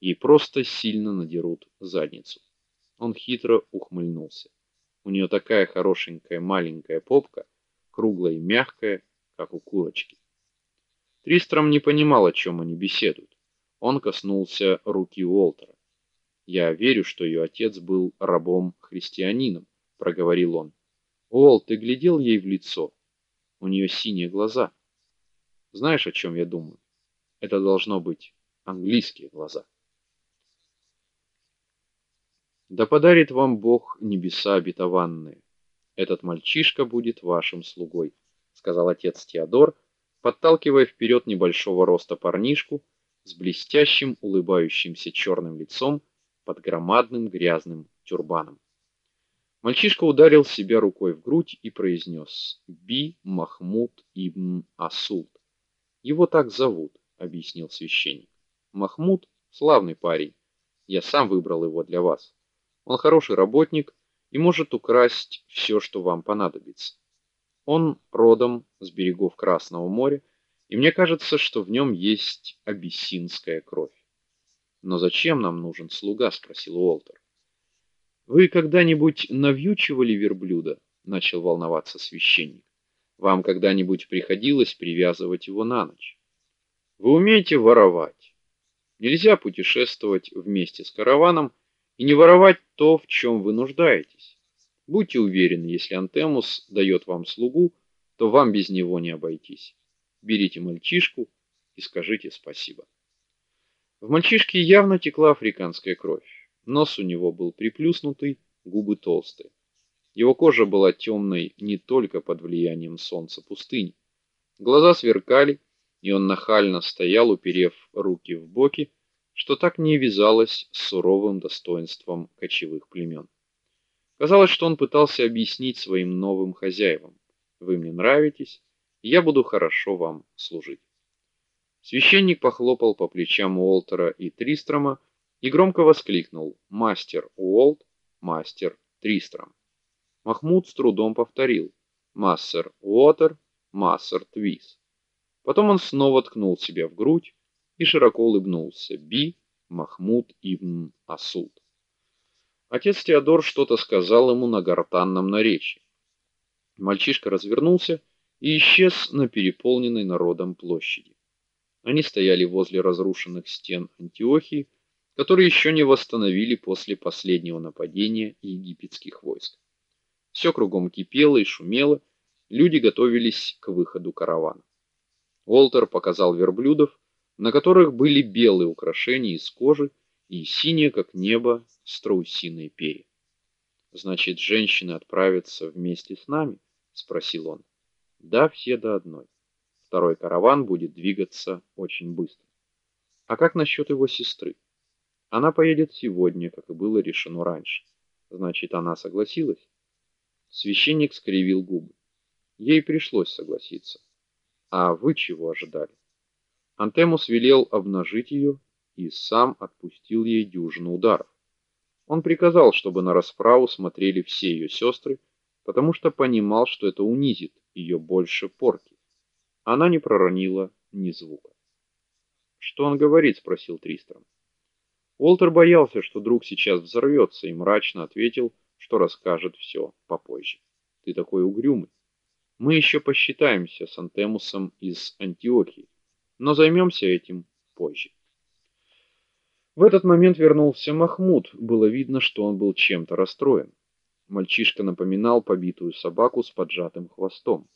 ей просто сильно надерут задницу. Он хитро ухмыльнулся. У нее такая хорошенькая маленькая попка, круглая и мягкая, как у курочки. Тристром не понимал, о чем они беседуют. Он коснулся руки Уолтера. Я верю, что ее отец был рабом-христианином, проговорил он. Уолт, ты глядел ей в лицо? У нее синие глаза. Знаешь, о чем я думаю? Это должно быть английские глаза. Да подарит вам Бог небеса обетованные. Этот мальчишка будет вашим слугой, сказал отец Теодор, подталкивая вперед небольшого роста парнишку с блестящим улыбающимся черным лицом под громадным грязным тюрбаном. Мальчишка ударил себя рукой в грудь и произнес: "Би Махмуд ибн Асулт". Его так зовут, объяснил священник. Махмуд славный парень. Я сам выбрал его для вас. Он хороший работник и может украсть все, что вам понадобится. Он родом с берегов Красного моря, и мне кажется, что в нем есть абиссинская кровь. Но зачем нам нужен слуга, спросил Уолтер. Вы когда-нибудь навьючивали верблюда? начал волноваться священник. Вам когда-нибудь приходилось привязывать его на ночь? Вы умеете воровать. Нельзя путешествовать вместе с караваном и не воровать то, в чем вы нуждаетесь. Будьте уверены, если Антемус дает вам слугу, то вам без него не обойтись. Берите мальчишку и скажите спасибо. В мальчишке явно текла африканская кровь. Нос у него был приплюснутый, губы толстые. Его кожа была темной не только под влиянием солнца пустыни. Глаза сверкали, и он нахально стоял, уперев руки в боки, что так не вязалось с суровым достоинством кочевых племен. Казалось, что он пытался объяснить своим новым хозяевам: "Вы мне нравитесь, и я буду хорошо вам служить". Священник похлопал по плечам Уолтера и Тристрома, и громко воскликнул: "Мастер Уолт, мастер Тристром". Махмуд с трудом повторил: "Массер Уотер, массер Твис". Потом он снова ткнул себя в грудь и широко улыбнулся. Би Махмуд ибн Асуд. Отец Теодор что-то сказал ему на гортанном наречии. Мальчишка развернулся и исчез на переполненной народом площади. Они стояли возле разрушенных стен Антиохии, которые еще не восстановили после последнего нападения египетских войск. Все кругом кипело и шумело, люди готовились к выходу каравана. Уолтер показал верблюдов, на которых были белые украшения из кожи и синие, как небо, страусиные перья. Значит, женщины отправятся вместе с нами, спросил он. Да, все до одной. Второй караван будет двигаться очень быстро. А как насчет его сестры? Она поедет сегодня, как и было решено раньше. Значит, она согласилась. Священник скривил губы. Ей пришлось согласиться. А вы чего ожидали? Антемус велел обнажить ее и сам отпустил ей дюжину ударов. Он приказал, чтобы на расправу смотрели все ее сестры, потому что понимал, что это унизит ее больше порки. Она не проронила ни звука. "Что он говорит?" спросил Тристром. Уолтер боялся, что друг сейчас взорвется, и мрачно ответил, что расскажет все попозже. Ты такой угрюмый. Мы еще посчитаемся с Антемусом из Антиохии, но займемся этим позже. В этот момент вернулся Махмуд. Было видно, что он был чем-то расстроен. Мальчишка напоминал побитую собаку с поджатым хвостом.